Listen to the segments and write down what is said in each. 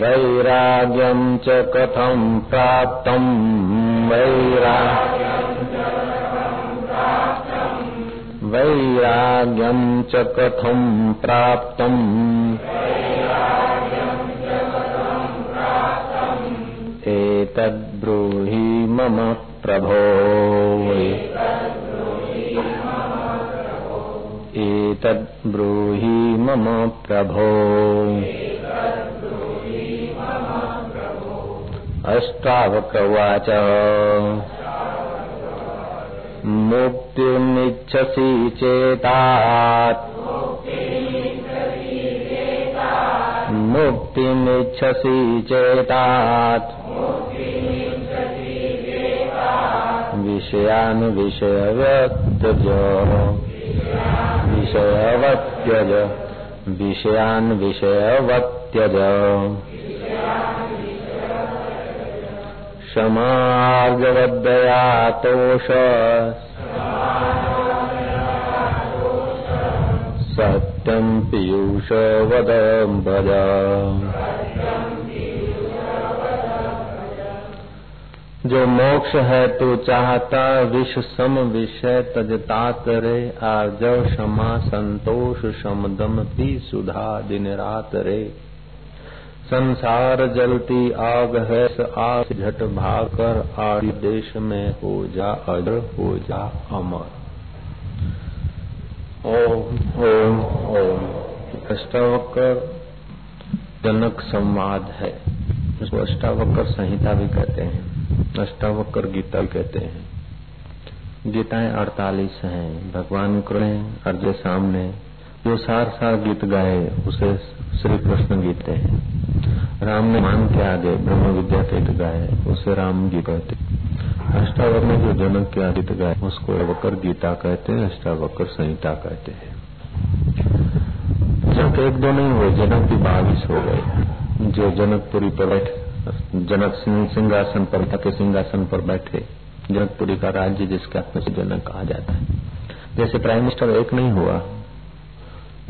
वैराग्यं च कथं प्राप्तम् वैरा वैराग्यं च कथं प्राप्तम् एतद्ब्रूहि मम प्रभो एतद्ब्रूहि मम प्रभो अष्टावक्रवाच मुक्तिर्निच्छसि चेतात्। मुक्तिमिच्छसि चेतात्। विषयान् विषयवत्यज। विषयवत्यज। तोष सत्यं पीयूष वदं भज। जो मोक्ष है तो चाहता विश्व सम विषय तजता करे आर्जव क्षमा संतोष समदम पी सुधा दिन रात रे। संसार जलती आग है आग झट भाग कर आदि देश में हो जा अजर हो जा, अमर। ओम ओम ओम। अष्टावक्र जनक संवाद है। उसको अष्टावक्र संहिता भी कहते हैं। अष्टावक्र गीता कहते हैं। गीताएँ अड़तालीस हैं। भगवान कृष्ण अर्जय सामने। जो सार सार गीत गाए, उसे श्री कृष्ण गीते हैं। राम ने मान के आगे ब्रह्म विद्या के गीत उसे राम जी कहते अष्टावक्र में जो जनक के गीत गाए, उसको वकर गीता कहते हैं, अष्टावक्र संहिता कहते हैं। जनक एक दो नहीं हुए, जनक भी बाईस हो गए। जो जनकपुरी पर बैठे, जनक सिंहासन पर, के सिंहासन पर बैठे, जनकपुरी का राज्य जिसके आत्म से जनक कहा जाता है। जैसे प्राइम मिनिस्टर एक नहीं हुआ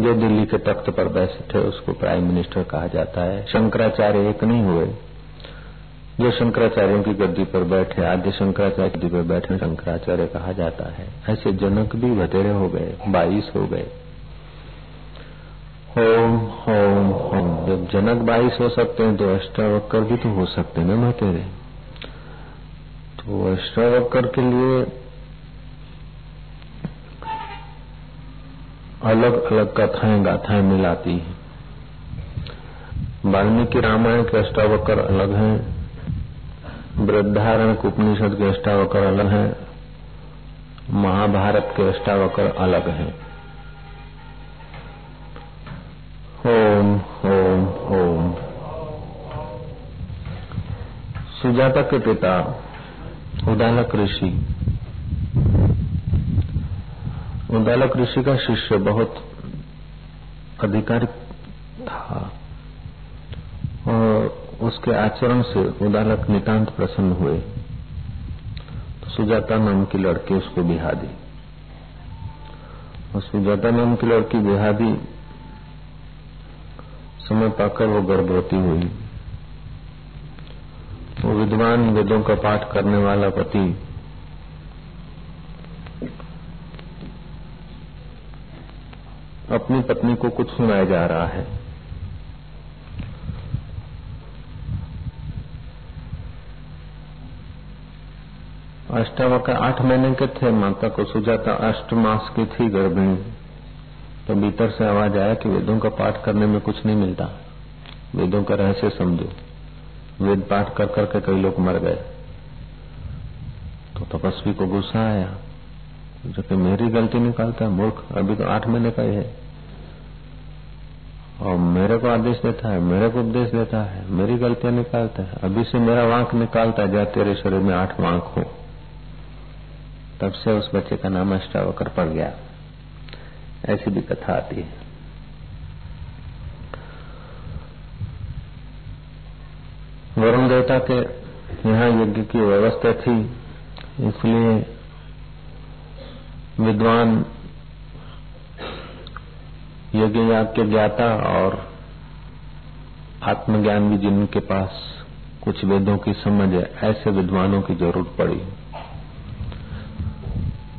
जो दिल्ली के तख्त पर बैठे थे उसको प्राइम मिनिस्टर कहा जाता है। शंकराचार्य एक नहीं हुए। जो शंकराचार्यों की गद्दी पर बैठे आद्य शंकराचार्य गद्दी पर बैठे, शंकराचार्य कहा जाता है। ऐसे जनक भी बतेरे हो गए, बाईस हो गए। होम होम होम जब जनक बाईस हो सकते हैं तो अष्टावक्र भी तो हो सकते हैं ना बतेरे तो अष्टावक्र के लिए अलग अलग कथाएँ गाथाएँ मिलाती है। वाल्मीकि रामायण के अष्टावक्र अलग हैं। वृद्धारण उपनिषद के अष्टावक्र अलग हैं। महाभारत के अष्टावक्र अलग हैं। ओम ओम ओम। सुजाता के पिता उदालक ऋषि। उदालक ऋषि का शिष्य, बहुत अधिकारी था। और उसके आचरण से उदालक नितांत प्रसन्न हुए। तो सुजाता नाम की लड़की उसको बिहा दी। और सुजाता नाम की लड़की बिहा दी। समय पाकर वो गर्भवती हुई। वो विद्वान वेदों का पाठ करने वाला पति अपनी पत्नी को कुछ सुनाया जा रहा है। अष्टावक्र आठ महीने के थे, माता को सुजाता अष्ट मास की थी गर्भिणी तो भीतर से आवाज़ आया कि वेदों का पाठ करने में कुछ नहीं मिलता। वेदों का रहस्य समझो। वेद पाठ कर करके कई लोग मर गए। तो तपस्वी को गुस्सा आया। जो कि मेरी गलती निकालता है, मूर्ख। अभी तो आठ महीने का ही है। और मेरे को आदेश देता है, मेरे को उपदेश देता है, मेरी गलतियाँ निकालता है। अभी से मेरा वांक निकालता है जा तेरे शरीर में आठ वांक हो। तब से उस बच्चे का नाम अष्टावकर पड़ गया। ऐसी भी कथा आती है। वरुण देवता के यहाँ यज्ञ की व्यवस्था थी, इसलिए विद्वान यज्ञ याग के ज्ञाता और आत्मज्ञान भी जिनके पास कुछ वेदों की समझ है, ऐसे विद्वानों की ज़रूरत पड़ी।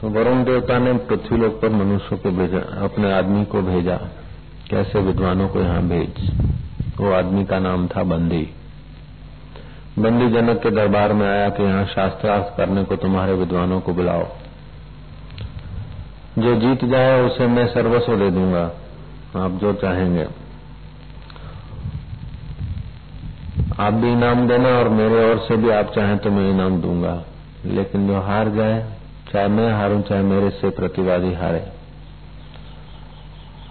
तो वरुण देवता ने पृथ्वी पृथ्वीलोक पर मनुष्यों को भेजा, अपने आदमी को भेजा। कैसे विद्वानों को यहाँ भेज? वो आदमी का नाम था बंदी। बंदी जनक के दरबार में आया कि यहाँ शास्त्रार्थ करने को तुम्हारे विद्वानों को बुलाओ। जो जीत जाए उसे मैं सर्वस्व दे दूँगा। आप जो चाहेंगे। आप भी इनाम देना और मेरे ओर से भी आप चाहें तो मैं इनाम दूँगा। लेकिन जो हार जाए, चाहे मैं हारूं, चाहे मेरे से प्रतिवादी हारे,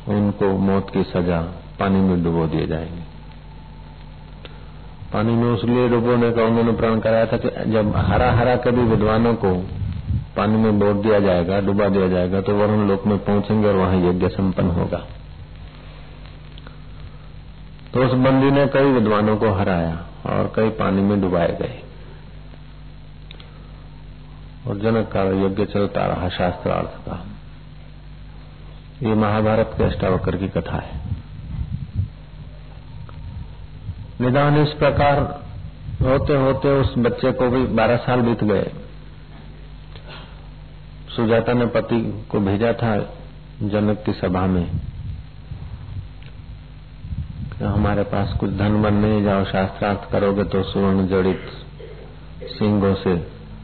उनको मौत की सजा पानी में डुबो दिए जाएँगे। पानी में उसलिए डुबोने का उन्होंने प्रण कराया था कि जब हरा हरा कभी विद्वानों को पानी में बोट दिया जाएगा, डुबा दिया जाएगा तो वरुण लोक में पहुँचेंगे और वहाँ यज्ञ संपन्न होगा। तो उस बंदी ने कई विद्वानों को हराया और कई पानी में डुबाए गए। और जनक का यज्ञ चलता रहा शास्त्रार्थ का। ये महाभारत के अष्टावकर की कथा है। निदान इस प्रकार होते होते उस बच्चे को भी बारह साल बीत गए। सुजाता ने पति को भेजा था जनक की सभा में। हमारे पास कुछ धन बन नहीं जाओ शास्त्रार्थ करोगे तो सुवर्ण जड़ित सिंगों से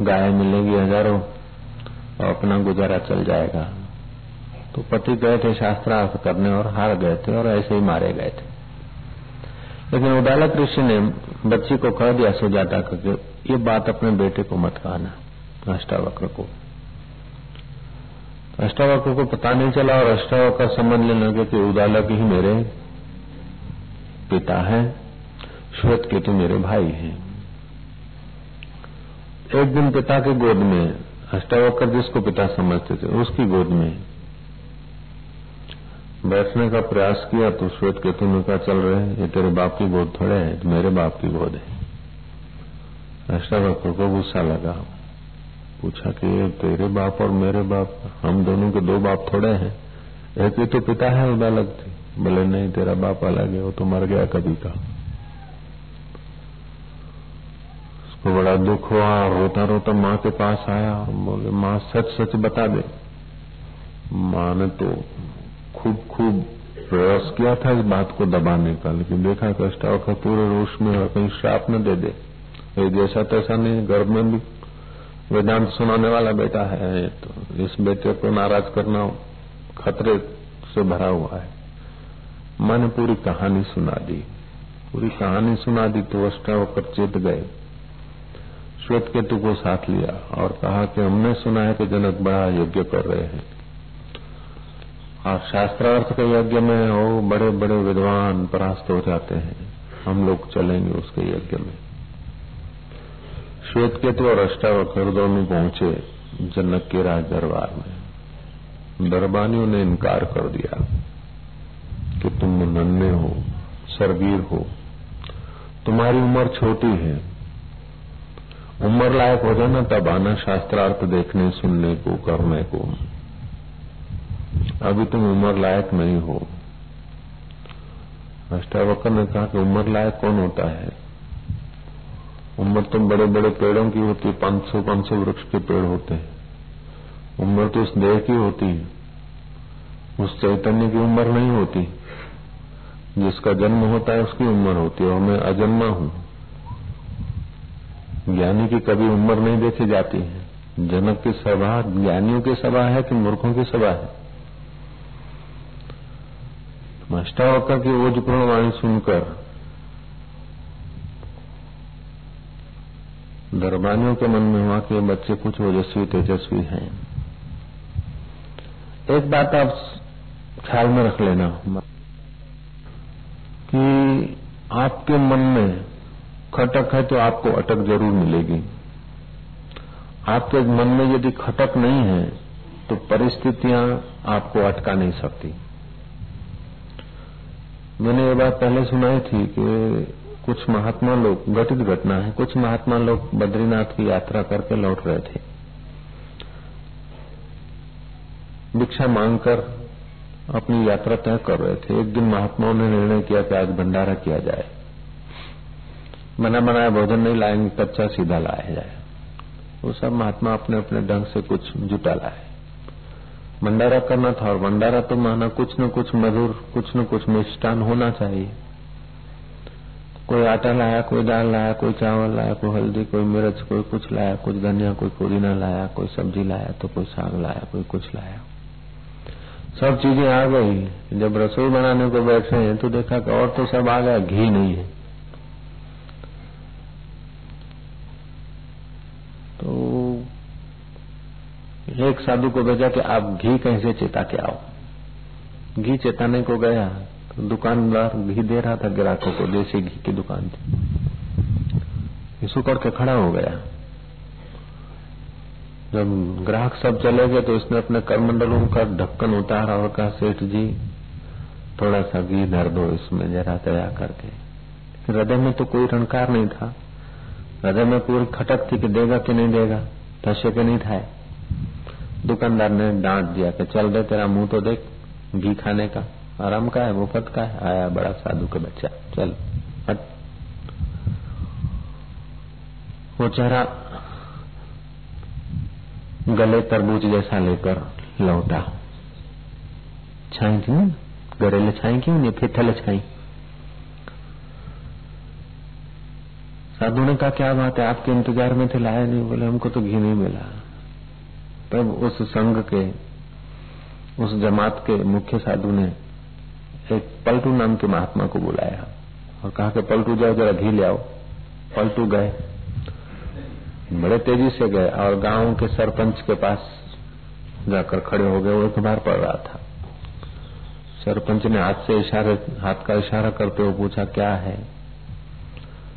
गाय मिलेगी हज़ारों और अपना गुजारा चल जाएगा। तो पति गए थे शास्त्रार्थ करने और हार गए थे और ऐसे ही मारे गए थे। लेकिन उदालक ऋषि ने बच्ची को कह दिया सुजाता को कि, ये बात अपने बेटे को मत कहना, अष्टावक्र को। अष्टावक्र को पता नहीं चला और अष्टावक्र समझ लेने लगे कि उदालक ही मेरे पिता है, श्वेत केतु मेरे भाई हैं। एक दिन पिता के गोद में, अष्टावकर जिसको पिता समझते थे, उसकी गोद में बैठने का प्रयास किया तो श्वेत केतु ने कहा चल रहे ये तेरे बाप की गोद थोड़े है तो मेरे बाप की गोद है। अष्टावक्र को गुस्सा लगा। पूछा कि ये तेरे बाप और मेरे बाप, हम दोनों के दो बाप थोड़े हैं। एक ही तो पिता है उदालक थी। बोले, नहीं, तेरा बाप अलग है, वो तो मर गया कभी का। उसको बड़ा दुख हुआ रोता रोता माँ के पास आया बोले, माँ सच सच बता दे। माँ ने तो खूब खूब प्रयास किया था इस बात को दबाने का, लेकिन देखा, कष्टा का पूरे रोष में कहीं श्राप न दे दे। जैसा तैसा नहीं, गर्भ में भी वेदांत सुनाने वाला बेटा है तो इस बेटे को नाराज़ करना खतरे से भरा हुआ है। मैंने पूरी कहानी सुना दी। पूरी कहानी सुना दी तो अष्टा होकर चेत गए। श्वेत केतु को साथ लिया और कहा कि हमने सुना है कि जनक बड़ा यज्ञ कर रहे हैं। और शास्त्रार्थ के यज्ञ में हो बड़े बड़े विद्वान परास्त हो जाते हैं। हम लोग चलेंगे उसके यज्ञ में। श्वेत केतु और अष्टावक्र दोनों पहुँचे जनक के राज दरबार में। दरबानियों ने इनकार कर दिया कि तुम नन्हे हो सरवीर हो। तुम्हारी उम्र छोटी है। उम्र लायक हो जाना तब आना शास्त्रार्थ देखने, सुनने को, करने को। अभी तुम उम्र लायक नहीं हो। अष्टावकर ने कहा कि उम्र लायक कौन होता है? उम्र तो बड़े बड़े पेड़ों की होती है, पाँच सौ पाँच सौ वृक्ष के पेड़ होते हैं। उम्र तो उस देह की होती है। उस चैतन्य की उम्र नहीं होती। जिसका जन्म होता है, उसकी उम्र होती है। और मैं अजन्मा हूँ। ज्ञानी की कभी उम्र नहीं देखी जाती है। जनक की सभा, ज्ञानियों की सभा है कि मूर्खों की सभा है? अष्टावकर की ओजपूर्ण वाणी सुनकर दरबानियों के मन में हुआ कि बच्चे कुछ ओजस्वी, तेजस्वी हैं। एक बात आप ख्याल में रख लेना, कि आपके मन में खटक है तो आपको अटक ज़रूर मिलेगी। आपके मन में यदि खटक नहीं है तो परिस्थितियाँ आपको अटका नहीं सकती। मैंने ये बात पहले सुनाई थी कि कुछ महात्मा लोग, घटित घटना है, कुछ महात्मा लोग बद्रीनाथ की यात्रा करके लौट रहे थे। भिक्षा मांगकर अपनी यात्रा तय कर रहे थे। एक दिन महात्माओं ने निर्णय किया कि आज भंडारा किया जाए। बना बनाया भोजन नहीं लाएँगे, कच्चा सीधा लाया जाए। वो सब महात्मा अपने अपने ढंग से कुछ जुटा लाए। भंडारा करना था, और भंडारा तो माना कुछ न कुछ मधुर, कुछ न कुछ मिष्टान होना चाहिए। कोई आटा लाया, कोई दाल लाया, कोई चावल लाया, कोई हल्दी, कोई मिर्च, कोई कुछ लाया कुछ धनिया, कोई पुदीना लाया, कोई सब्ज़ी लाया तो कोई साग लाया, कोई कुछ लाया। सब चीज़ें आ गई। जब रसोई बनाने को बैठे हैं तो देखा कि और तो सब आ गया, घी नहीं है। तो एक साधु को भेजा कि आप घी कहीं से चेता के आओ। घी चेताने को गया। तो दुकानदार घी दे रहा था, ग्राहकों को देसी घी की दुकान थी। सुकड़ के खड़ा हो गया। जब ग्राहक सब चले गए तो उसने अपने करमंडलों का ढक्कन उतारा और कहा, सेठ जी, थोड़ा सा घी धर दो इसमें जरा दया करके। हृदय में तो कोई रणकार नहीं था। हृदय में पूरी खटक थी कि देगा कि नहीं देगा थशे के नहीं था दुकानदार ने डांट दिया कि, चल दे तेरा मुँह तो देख घी खाने का। आराम का है, मुफ़्त का है। आया बड़ा साधु का बच्चा। चल, हट। वो चेहरा गले तरबूज जैसा लेकर लौटा। छाई थी ना? गरेले छाई क्यों नहीं? फिर थले छाई। साधु ने कहा, क्या बात है? आपके इंतज़ार में थे, लाया नहीं? बोले, हमको तो घी नहीं मिला। तब उस संघ के, उस जमात के मुख्य साधु ने एक पलटू नाम के महात्मा को बुलाया और कहा कि पलटू जाओ, जरा घी ले आओ। पलटू गए। बड़े तेज़ी से गए और गाँव के सरपंच के पास जाकर खड़े हो गए। वो अखबार पढ़ रहा था। सरपंच ने हाथ से इशारे, हाथ का इशारा करते हुए पूछा, क्या है?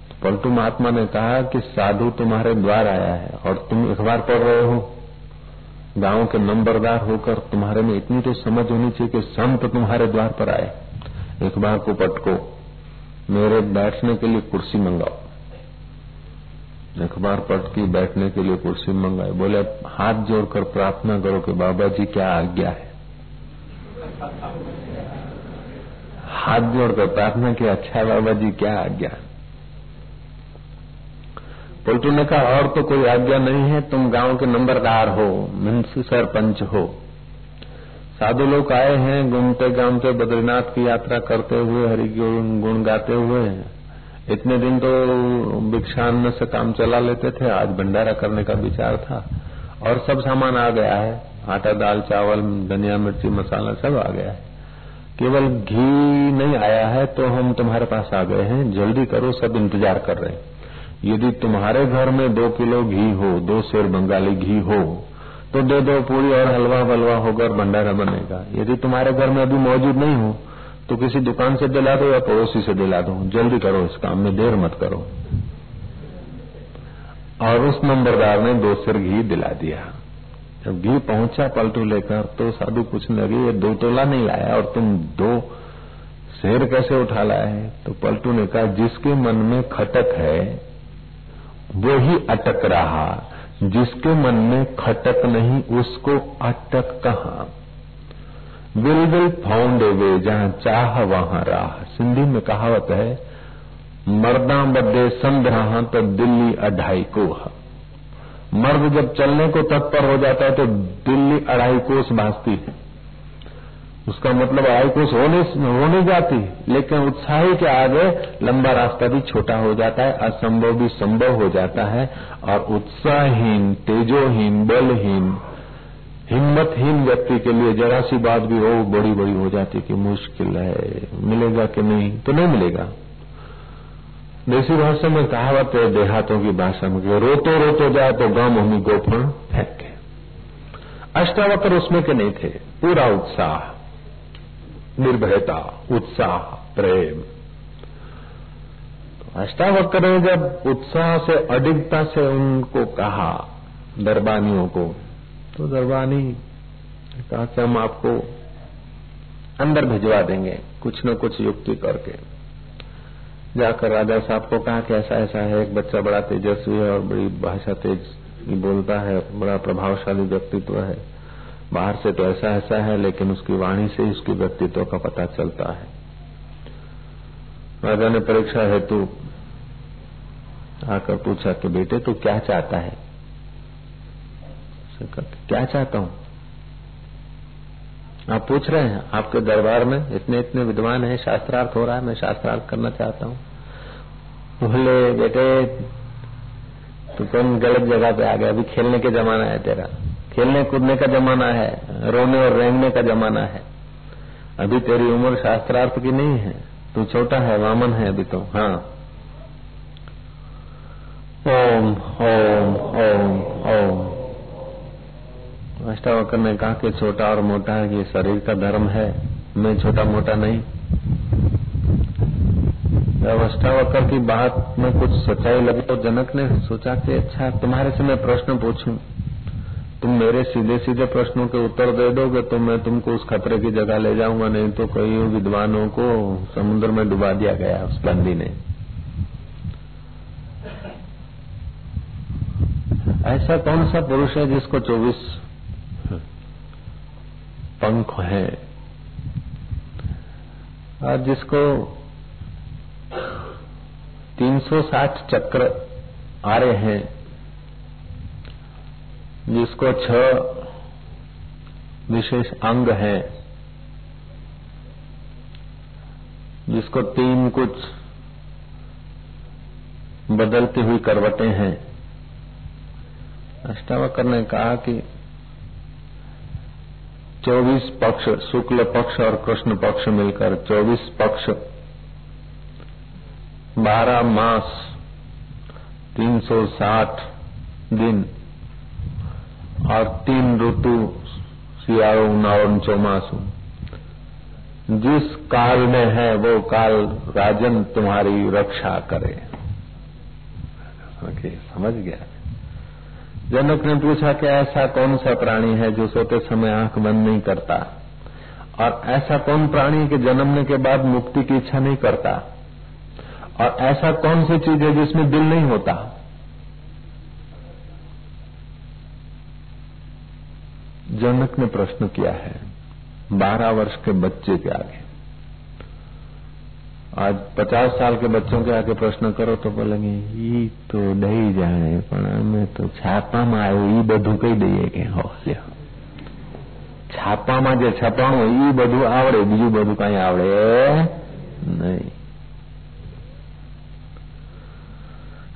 तो पलटू महात्मा ने कहा कि साधु तुम्हारे द्वार आया है और तुम अखबार पढ़ रहे हो। गाँव के नंबरदार होकर तुम्हारे में इतनी तो समझ होनी चाहिए कि संत तुम्हारे द्वार पर आए। एक बार को पटको, मेरे बैठने के लिए कुर्सी मंगाओ। अखबार पट की बैठने के लिए कुर्सी मंगाए। बोले हाथ जोड़कर प्रार्थना करो कि बाबा जी क्या आज्ञा है? हाथ जोड़कर प्रार्थना की अच्छा बाबा जी क्या आज्ञा है? पलटू ने कहा, और तो कोई आज्ञा नहीं है, तुम गाँव के नंबरदार हो, मुंशी सरपंच हो। साधु लोग आए हैं, घूमते घामते बद्रीनाथ की यात्रा करते हुए, हरि गुण गाते हुए इतने दिन तो भिक्षान्न से काम चला लेते थे, आज भंडारा करने का विचार था। और सब सामान आ गया है, आटा, दाल, चावल, धनिया, मिर्ची, मसाला सब आ गया है। केवल घी नहीं आया है तो हम तुम्हारे पास आ गए हैं, जल्दी करो, सब इंतज़ार कर रहे हैं। यदि तुम्हारे घर में दो किलो घी हो, दो शेर बंगाली घी हो तो दे दो, पूरी और हलवा बलवा होकर भंडारा बनेगा। यदि तुम्हारे घर में अभी मौजूद नहीं हो तो किसी दुकान से दिला दो या पड़ोसी से दिला दो। जल्दी करो इस काम में, देर मत करो। और उस नंबरदार ने दो सिर घी दिला दिया। जब घी पहुँचा पलटू लेकर तो साधु पूछने लगे, ये दो तोला नहीं लाया और तुम दो शेर कैसे उठा लाए तो पलटू ने कहा, जिसके मन में खटक है वो ही अटक रहा, जिसके मन में खटक नहीं, उसको अटक कहा? विल विल फाउंड वे, जहाँ चाह वहाँ राह। सिंधी में कहावत है मर्दा बदे संध रहा तो दिल्ली अढ़ाई कोह। मर्द जब चलने को तत्पर हो जाता है तो दिल्ली अढ़ाई कोस भाजती है। उसका मतलब आय कुछ हो नहीं जाती, लेकिन उत्साही के आगे लंबा रास्ता भी छोटा हो जाता है, असंभव भी संभव हो जाता है, और उत्साहहीन, तेजोहीन, बलहीन, हिम्मतहीन व्यक्ति के लिए जरा सी बात भी हो बड़ी बड़ी हो जाती कि मुश्किल है, मिलेगा कि नहीं तो नहीं मिलेगा। देसी भाषा में कहावत है, देहातों की भाषा में रोतो रोतो जाए तो गम हमी गोफण फेंके। अष्टावक्र उसमें के नहीं थे, पूरा उत्साह। निर्भयता, उत्साह, प्रेम। तो अष्टावक्र ने जब उत्साह से, अडिगता से उनको कहा दरबानियों को तो दरबानी कहा कि हम आपको अंदर भिजवा देंगे, कुछ न कुछ युक्ति करके। जाकर राजा साहब को कहा कि ऐसा ऐसा है, एक बच्चा बड़ा तेजस्वी है और बड़ी भाषा तेज बोलता है, बड़ा प्रभावशाली व्यक्तित्व है। बाहर से तो ऐसा ऐसा है, लेकिन उसकी वाणी से ही उसकी व्यक्तित्व का पता चलता है। राजा ने परीक्षा हेतु आकर पूछा कि बेटे, तू क्या चाहता है? क्या चाहता हूँ? आप पूछ रहे हैं, आपके दरबार में इतने इतने विद्वान हैं, शास्त्रार्थ हो रहा है, मैं शास्त्रार्थ करना चाहता हूँ। बोले, बेटे, तू कौन गलत जगह पे आ गया? अभी खेलने के जमाना है तेरा। खेलने कूदने का जमाना है, रोने और रेंगने का जमाना है। अभी तेरी उम्र शास्त्रार्थ की नहीं है, तू छोटा है, वामन है अभी तो हाँ। ओम ओम ओम ओम। अष्टावकर ने कहा कि छोटा और मोटा ये शरीर का धर्म है, मैं छोटा मोटा नहीं। जब अष्टावकर की बात में कुछ सच्चाई लगी तो जनक ने सोचा कि अच्छा तुम्हारे से मैं प्रश्न पूछूँ। तुम मेरे सीधे सीधे प्रश्नों के उत्तर दे दोगे तो मैं तुमको उस खतरे की जगह ले जाऊँगा, नहीं तो कई विद्वानों को समुद्र में डुबा दिया गया उस बंदी ने। ऐसा कौन सा पुरुष है जिसको 24 पंख है? और जिसको 360 चक्र आ रहे हैं। जिसको छह विशेष अंग हैं, जिसको तीन कुछ बदलती हुई करवटें हैं। अष्टावकर ने कहा कि चौबीस पक्ष, शुक्ल पक्ष और कृष्ण पक्ष मिलकर चौबीस पक्ष, बारह मास, तीन सौ साठ दिन और तीन ऋतु सियारो उनावन चौमासु। जिस काल में है, वो काल राजन तुम्हारी रक्षा करे। समझ गया। जनक ने पूछा कि ऐसा कौन सा प्राणी है जो सोते समय आँख बंद नहीं करता? और ऐसा कौन प्राणी के जन्मने के बाद मुक्ति की इच्छा नहीं करता? और ऐसा कौन सी चीज़ है जिसमें दिल नहीं होता? जनक ने प्रश्न किया है बारह वर्ष के बच्चे के आगे आज पचास साल के बच्चों के आके प्रश्न करो तो बोलेंगे ई तो नहीं जाने પણ અમે તો છાપામાં આવ્યું ઈ બધું કહી દઈએ કે હો લ્યો છાપામાં જે છપાણું ઈ બધું આવડે બીજું બધું કઈ આવડે नहीं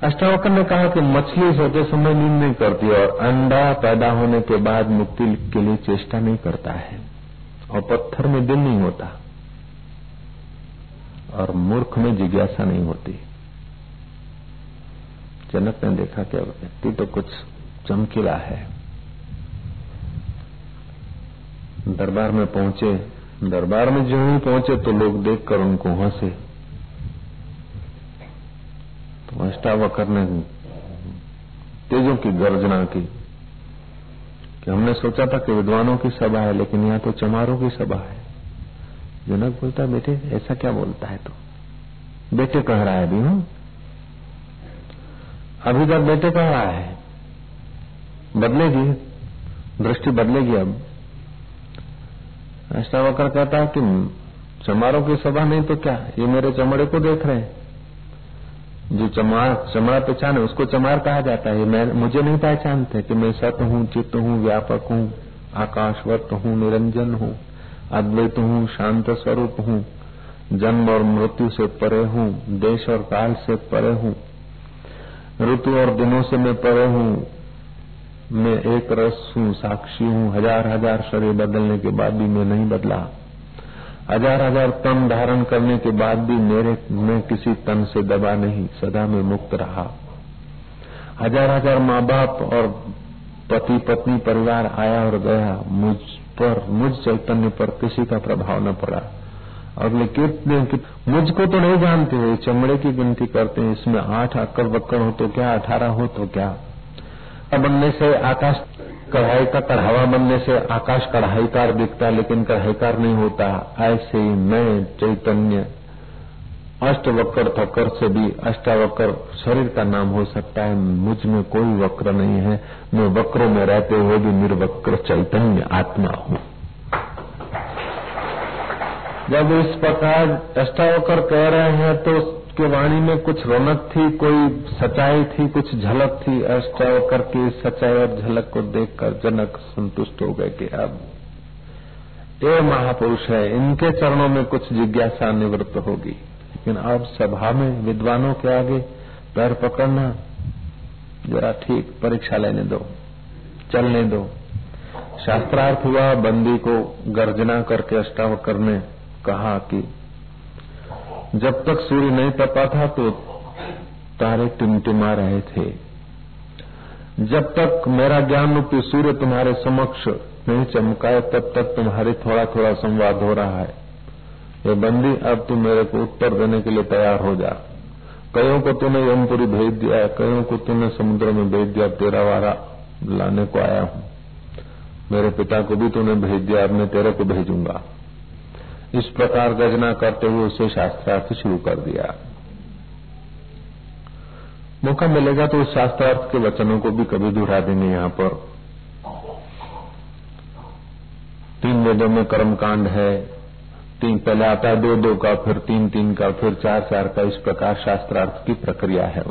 अष्टावकर ने कहा कि मछली सोते समय नींद नहीं करती और अंडा पैदा होने के बाद मुक्ति के लिए चेष्टा नहीं करता है और पत्थर में दिल नहीं होता और मूर्ख में जिज्ञासा नहीं होती। जनक ने देखा कि व्यक्ति तो कुछ चमकीला है। दरबार में पहुँचे, दरबार में जो ही पहुँचे तो लोग देखकर उनको हंसे। तो अष्टावकर ने तेजों की गर्जना की, कि हमने सोचा था कि विद्वानों की सभा है, लेकिन यहाँ तो चमारों की सभा है। जनक बोलता, बेटे, ऐसा क्या बोलता है तो? बेटे कह रहा है अभी, हूँ? अभी तक बेटे कह रहा है, बदलेगी, दृष्टि बदलेगी अब। अष्टावकर कहता है कि चमारों की सभा नहीं तो क्या? ये मेरे चमड़े को देख रहे हैं। जो चमार चमड़ा पहचान है, उसको चमार कहा जाता है। मैं, मुझे नहीं पहचानते कि मैं सत हूँ, चित्त हूँ, व्यापक हूँ आकाशवत हूँ, निरंजन हूँ, अद्वैत हूँ, शांत स्वरूप हूँ, जन्म और मृत्यु से परे हूँ, देश और काल से परे हूँ, ऋतु और दिनों से मैं परे हूँ, मैं एक रस हूँ, साक्षी हूँ, हज़ार हज़ार शरीर बदलने के बाद भी मैं नहीं बदला। हज़ार हज़ार तन धारण करने के बाद भी मेरे, मैं किसी तन से दबा नहीं, सदा में मुक्त रहा। हज़ार हज़ार माँ बाप और पति पत्नी परिवार आया और गया। मुझ पर, मुझ चैतन्य पर किसी का प्रभाव न पड़ा। अगले कितने मुझको तो नहीं जानते हैं चमड़े की गिनती करते हैं, इसमें आठ अक्कड़ बक्कड़ हो तो क्या, अठारह हो तो क्या? बनने से आकाश कढ़ाई का कढ़ावा बनने से आकाश कढ़ाईकार दिखता, लेकिन कढ़ाईकार नहीं होता। ऐसे ही मैं, चैतन्य, अष्टवक्र थक्कर से भी अष्टावक्र शरीर का नाम हो सकता है। मुझमें कोई वक्र नहीं है। मैं वक्रों में रहते हुए भी निर्वक्र चैतन्य आत्मा हूँ। जब इस प्रकार अष्टावक्र कह रहे हैं तो उसके वाणी में कुछ रौनक थी, कोई सच्चाई थी, कुछ झलक थी अष्टावक्र की सच्चाई और झलक को देखकर जनक संतुष्ट हो गए कि अब ये महापुरुष है, इनके चरणों में कुछ जिज्ञासा निवृत्त होगी। लेकिन अब सभा में विद्वानों के आगे पैर पकड़ना जरा ठीक, परीक्षा लेने दो, चलने दो। शास्त्रार्थ हुआ, बंदी को गर्जना करके अष्टावकर ने कहा कि जब तक सूर्य नहीं तपा था तो तारे टिमटिमा रहे थे। जब तक मेरा ज्ञान रूपी सूर्य तुम्हारे समक्ष नहीं चमकाए, तब तक तुम्हारे थोड़ा थोड़ा संवाद हो रहा है। ये बंदी, अब तू मेरे को उत्तर देने के लिए तैयार हो जा। कईयों को तूने यमपुरी भेज दिया है कईयों को तूने समुद्र में भेज दिया तेरा वारा लाने को आया हूँ। मेरे पिता को भी तूने भेज दिया, अब मैं तेरे को भेजूँगा। इस प्रकार गजना करते हुए उसे शास्त्रार्थ शुरू कर दिया। मौका मिलेगा तो उस शास्त्रार्थ के वचनों को भी कभी दोहरा देंगे यहाँ पर। तीन वेदों में कर्मकांड है, तीन पहले आता है, दो दो का, फिर तीन तीन का, फिर चार चार का, इस प्रकार शास्त्रार्थ की प्रक्रिया है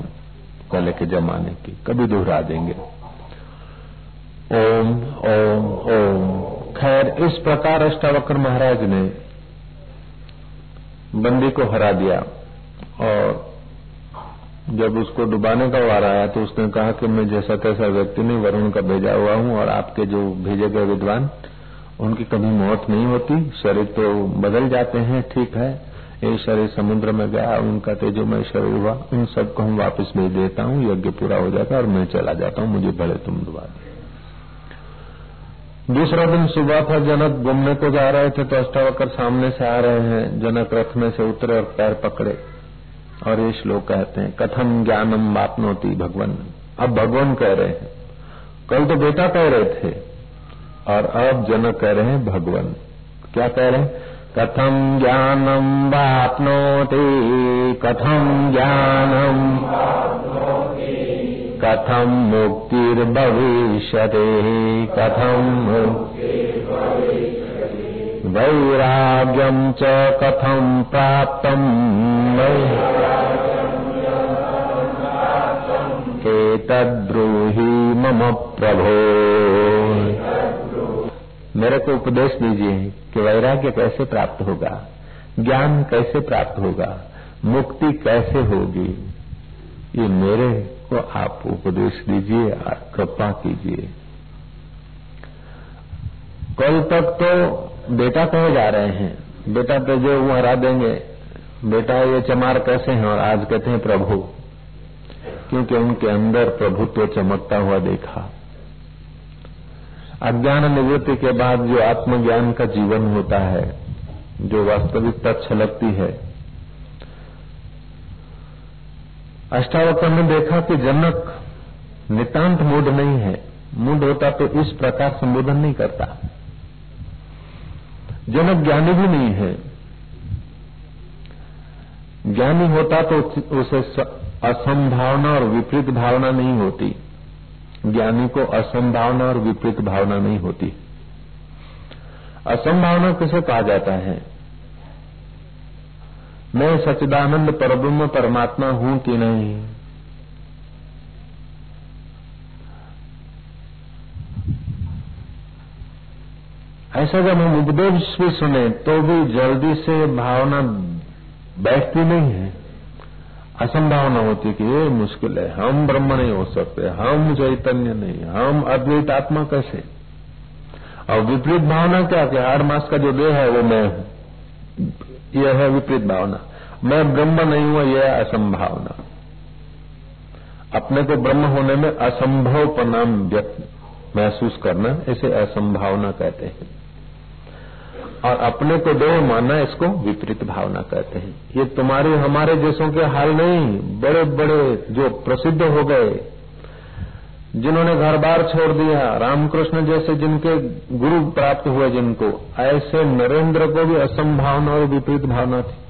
पहले के जमाने की, कभी दोहरा देंगे। ओम ओम ओम। खैर, इस प्रकार अष्टावक्र महाराज ने बंदी को हरा दिया और जब उसको डुबाने का वार आया तो उसने कहा कि मैं जैसा तैसा व्यक्ति नहीं, वरुण का भेजा हुआ हूँ और आपके जो भेजे गए विद्वान, उनकी कभी मौत नहीं होती। शरीर तो बदल जाते हैं, ठीक है। ये शरीर समुद्र में गया, उनका तेजोमय शरीर हुआ। उन सबको हम वापस भेज देता हूँ, यज्ञ पूरा हो जाता है और मैं चला जाता हूँ, मुझे भले तुम डुबा दे। दूसरा दिन सुबह था, जनक घूमने को जा रहे थे तो अष्टावकर सामने से आ रहे हैं। जनक रथ में से उतरे और पैर पकड़े और ये श्लोक कहते हैं कथम ज्ञानम वापनोती भगवान? अब भगवान कह रहे हैं, कल तो बेटा कह रहे थे और अब जनक कह रहे हैं, भगवान। क्या कह रहे हैं? कथम ज्ञानम वापनोति कथम ज्ञानम कथम मुक्तिर्भविष्य कथम वैराग्यम च कथम प्राप्त? एतद्ब्रूहि मम प्रभो। मेरे को उपदेश दीजिए कि वैराग्य कैसे प्राप्त होगा? ज्ञान कैसे प्राप्त होगा? मुक्ति कैसे होगी? ये मेरे को आप उपदेश दीजिए कृपा कीजिए। कल तक तो बेटा कहे जा रहे हैं। बेटा तो जो वो हरा देंगे, बेटा ये चमार कैसे हैं और आज कहते हैं प्रभु। क्योंकि उनके अंदर प्रभुत्व चमकता हुआ देखा। अज्ञान निवृत्ति के बाद जो आत्मज्ञान का जीवन होता है, जो वास्तविकता छलकती है अष्टावक्र ने देखा कि जनक नितांत मूड नहीं है। मूड होता तो इस प्रकार संबोधन नहीं करता। जनक ज्ञानी भी नहीं है। ज्ञानी होता तो उसे असंभावना और विपरीत भावना नहीं होती। ज्ञानी को असंभावना और विपरीत भावना नहीं होती। असंभावना किसे कहा जाता है? मैं सच्चिदानंद परब्रह्म परमात्मा हूँ कि नहीं? ऐसा जब हम उपदेश भी सुने तो भी जल्दी से भावना बैठती नहीं है। असंभावना होती कि ये मुश्किल है, हम ब्रह्म नहीं हो सकते, हम चैतन्य नहीं, हम अद्वैत आत्मा कैसे? और विपरीत भावना क्या कि हर मास का जो देह है, वो मैं हूँ। यह है विपरीत भावना। मैं ब्रह्म नहीं हुआ यह असंभावना। अपने को ब्रह्म होने में असंभव परिणाम व्यक्त महसूस करना, इसे असंभावना कहते हैं। और अपने को देह मानना, इसको विपरीत भावना कहते हैं। ये तुम्हारे, हमारे देशों के हाल नहीं बड़े बड़े जो प्रसिद्ध हो गए जिन्होंने घर बार छोड़ दिया, रामकृष्ण जैसे जिनके गुरु प्राप्त हुए जिनको, ऐसे नरेंद्र को भी असंभावना और विपरीत भावना थी।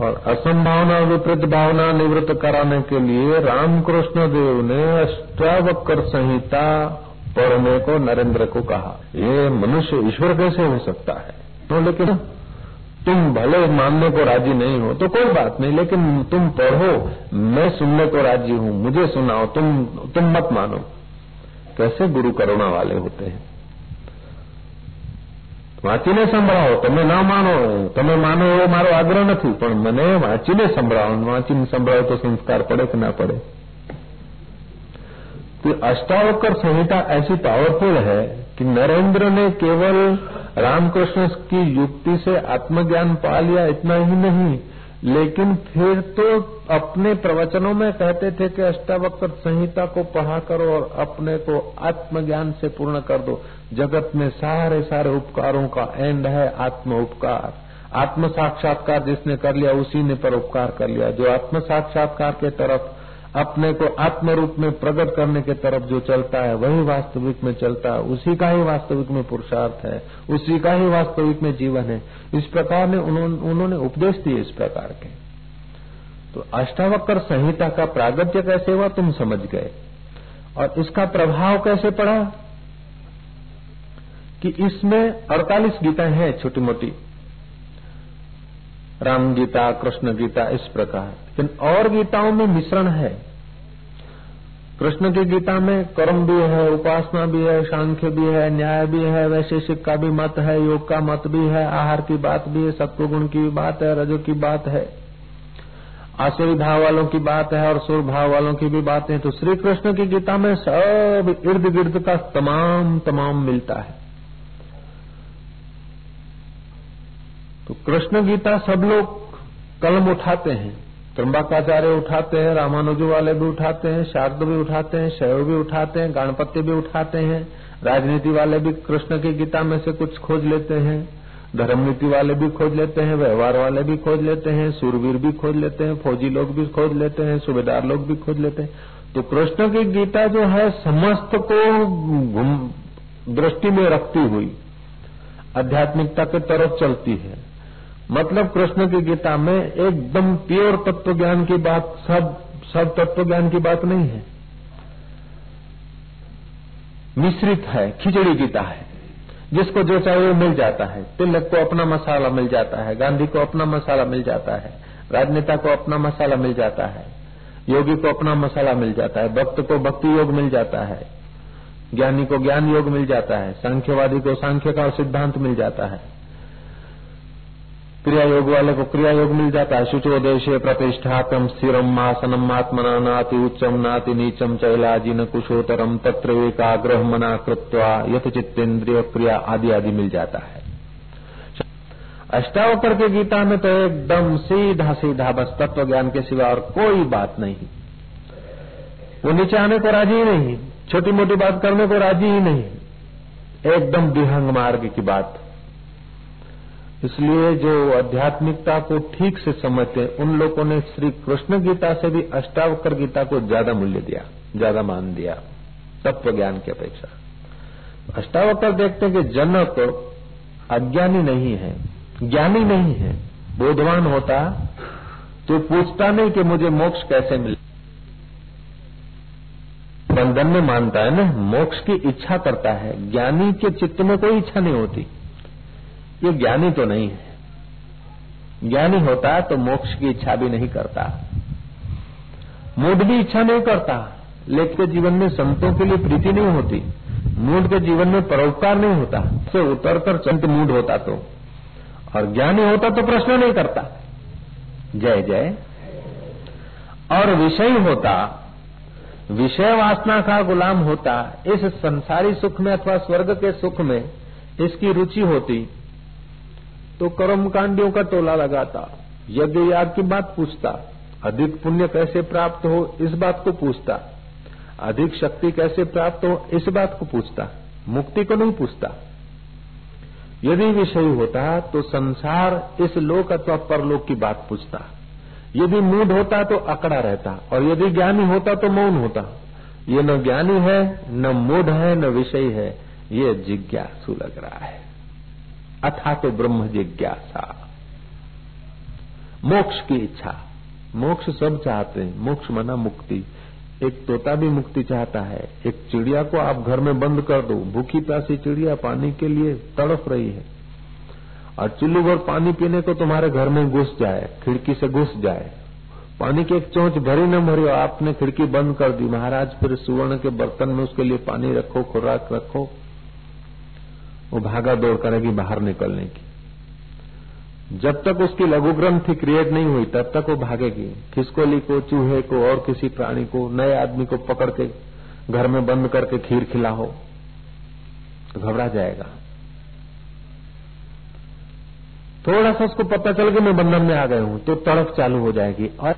और असंभावना विपरीत भावना निवृत्त कराने के लिए रामकृष्ण देव ने अष्टावक्र संहिता पढ़ने को नरेंद्र को कहा। ये मनुष्य ईश्वर कैसे हो सकता है? तो लेकिन तुम भले मानने को राजी नहीं हो तो कोई बात नहीं लेकिन तुम पढ़ो मैं सुनने को राजी हूं मुझे सुनाओ तुम तुम मत मानो कैसे गुरु करुणा वाले होते हैं વાંચીને સંભળાવો તમે ના માનો તમે માનો એવો મારો આગ્રહ નથી પણ મને વાંચીને સંભળાવો વાંચીને સંભળાવો તો संस्कार पड़े कि ना पड़े तो अष्टावकर संहिता ऐसी पावरफुल है कि नरेंद्र ने केवल रामकृष्ण की युक्ति से आत्मज्ञान पा लिया इतना ही नहीं। लेकिन फिर तो अपने प्रवचनों में कहते थे कि अष्टावक्र संहिता को पढ़ा करो और अपने को आत्मज्ञान से पूर्ण कर दो। जगत में सारे सारे उपकारों का एंड है आत्म उपकार। आत्म साक्षात्कार जिसने कर लिया, उसी ने पर उपकार कर लिया। जो आत्म साक्षात्कार के तरफ़ अपने को आत्म रूप में प्रकट करने के तरफ़ जो चलता है वही वास्तविक में चलता है। उसी का ही वास्तविक में पुरुषार्थ है उसी का ही वास्तविक में जीवन है। इस प्रकार ने उन्होंने, उपदेश दिए इस प्रकार के। तो अष्टावक्र संहिता का प्रागत्य कैसे हुआ तुम समझ गए। और इसका प्रभाव कैसे पड़ा? कि इसमें 48 गीताएँ हैं छोटी मोटी राम गीता, कृष्ण गीता, इस प्रकार। लेकिन और गीताओं में मिश्रण है। कृष्ण की गीता में कर्म भी है, उपासना भी है, सांख्य भी है, न्याय भी है, वैशेषिक का भी मत है, योग का मत भी है, आहार की बात भी है सत्व गुण की भी बात है, रजो की बात है आसुरी भाव वालों की बात है और सुर भाव वालों की भी बात। है तो श्री कृष्ण की गीता में सब इर्द गिर्द का तमाम तमाम मिलता है। तो कृष्ण गीता सब लोग कलम उठाते हैं। त्र्यंबकाचार्य उठाते हैं, रामानुजू वाले भी उठाते हैं, शारद भी उठाते हैं, शैव भी उठाते हैं, गणपति भी उठाते हैं, राजनीति वाले भी कृष्ण की गीता में से कुछ खोज लेते हैं धर्म नीति वाले भी खोज लेते हैं, व्यवहार वाले भी खोज लेते हैं, सूरवीर भी खोज लेते हैं, फौजी लोग भी खोज लेते हैं, सूबेदार लोग भी खोज लेते हैं। तो कृष्ण की गीता जो है समस्त को दृष्टि में रखती हुई, आध्यात्मिकता की तरफ़ चलती है। मतलब कृष्ण की गीता में एकदम प्योर तत्व ज्ञान की बात, सब सब तत्व ज्ञान की बात नहीं है। मिश्रित है, खिचड़ी गीता है। जिसको जो चाहिए वो मिल जाता है। तिलक को अपना मसाला मिल जाता है, गांधी को अपना मसाला मिल जाता है, राजनेता को अपना मसाला मिल जाता है, योगी को अपना मसाला मिल जाता है, भक्त को भक्ति योग मिल जाता है, ज्ञानी को ज्ञान योग मिल जाता है, सांख्यवादी को सांख्य का सिद्धांत मिल जाता है। क्रिया योग वाले को क्रिया योग मिल जाता है। शुचो देशे प्रतिष्ठातम स्थिरम आसनम आत्मना नाति उच्चम नाति नीचम चैलाजी न कुशोतरम तत्र एकाग्रह मना कृत्वा यथ चित्तेन्द्रिय क्रिया आदि आदि मिल जाता है। अष्टावकर के गीता में तो एकदम सीधा सीधा बस तत्व ज्ञान के सिवा और कोई बात नहीं। वो नीचे आने को राज़ी ही नहीं, छोटी मोटी बात करने को राज़ी ही नहीं। एकदम विहंग मार्ग की बात। इसलिए जो आध्यात्मिकता को ठीक से समझते हैं, उन लोगों ने श्री कृष्ण गीता से भी अष्टावकर गीता को ज़्यादा मूल्य दिया, ज़्यादा मान दिया, तत्व ज्ञान की अपेक्षा। अष्टावकर देखते हैं कि जनक अज्ञानी नहीं है, ज्ञानी नहीं है, बोधवान होता तो पूछता नहीं कि मुझे मोक्ष कैसे मिले। बंधन में मानता है ना, मोक्ष की इच्छा करता है, ज्ञानी के चित्त में कोई इच्छा नहीं होती। ये ज्ञानी तो नहीं है। ज्ञानी होता तो मोक्ष की इच्छा भी नहीं करता। मूड भी इच्छा नहीं करता लेख के जीवन में संतों के लिए प्रीति नहीं होती, मूड के जीवन में परोपकार नहीं होता से उतर कर संत मूड होता तो। और ज्ञानी होता तो प्रश्न नहीं करता। जय जय। और विषय होता, विषय वासना का गुलाम होता, इस संसारी सुख में अथवा स्वर्ग के सुख में इसकी रुचि होती तो कर्म कांडियों का टोला लगाता यज्ञ याग की बात पूछता, अधिक पुण्य कैसे प्राप्त हो इस बात को पूछता, अधिक शक्ति कैसे प्राप्त हो इस बात को पूछता, मुक्ति को नहीं पूछता। यदि विषय होता तो संसार इस लोक अथवा परलोक की बात पूछता। यदि मूड होता तो अकड़ा रहता, और यदि ज्ञानी होता तो मौन होता। ये न ज्ञानी है, न मूड है, न विषय है, ये जिज्ञासु लग रहा है। अथा तो ब्रह्म जिज्ञासा। मोक्ष की इच्छा। मोक्ष सब चाहते हैं। मोक्ष मना मुक्ति। एक तोता भी मुक्ति चाहता है। एक चिड़िया को आप घर में बंद कर दो। भूखी प्यासी चिड़िया पानी के लिए तड़फ रही है। और चुल्लू भर पानी पीने को तुम्हारे घर में घुस जाए। खिड़की से घुस जाए। पानी की एक चोंच भरी न भरी आपने खिड़की बंद कर दी। महाराज, फिर सुवर्ण के बर्तन में उसके लिए पानी रखो, खुराक रखो। वो भागा दौड़ करेगी बाहर निकलने की। जब तक उसकी लघु ग्रंथि क्रिएट नहीं हुई, तब तक वो भागेगी। खिसकोली को चूहे को और किसी प्राणी को, नए आदमी को पकड़ के घर में बंद करके खीर खिलाओ। तो घबरा जाएगा। थोड़ा सा उसको पता चल के मैं बंधन में आ गया हूँ तो तड़फ चालू हो जाएगी। और